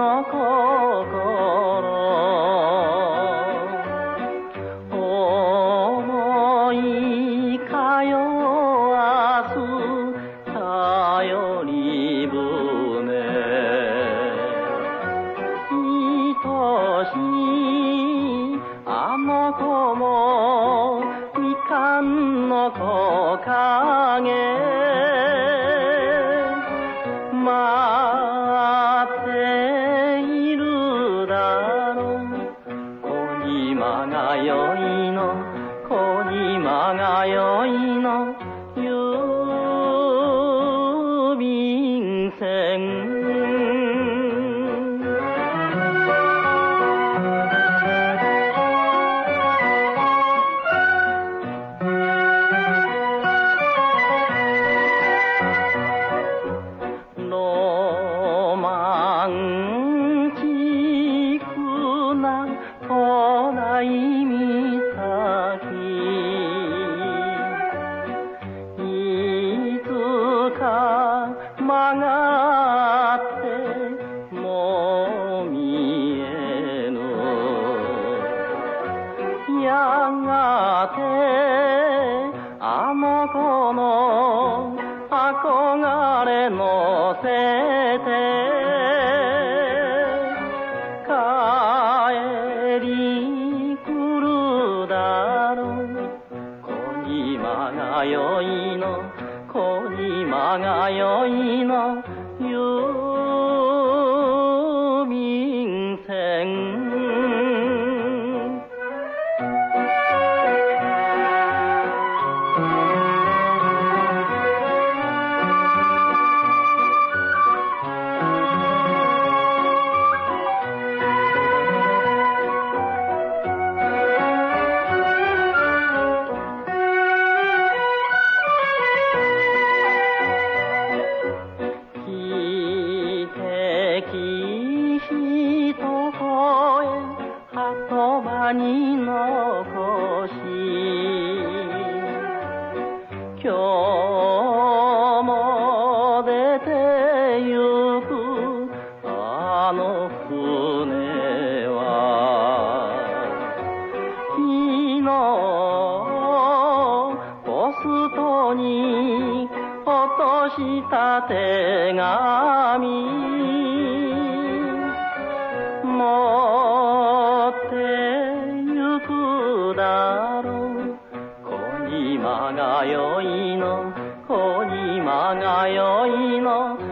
の心。思い通わすり船。愛しいあの子ものがよいの小島がよいの。都内岬いつか曲がっても見えぬ。やがてあの子の憧れ乗せて島がよいの小島がよいの郵に残し今日も出てゆくあの船は昨日ポストに落とした手紙。まがよいの。小島がよいの。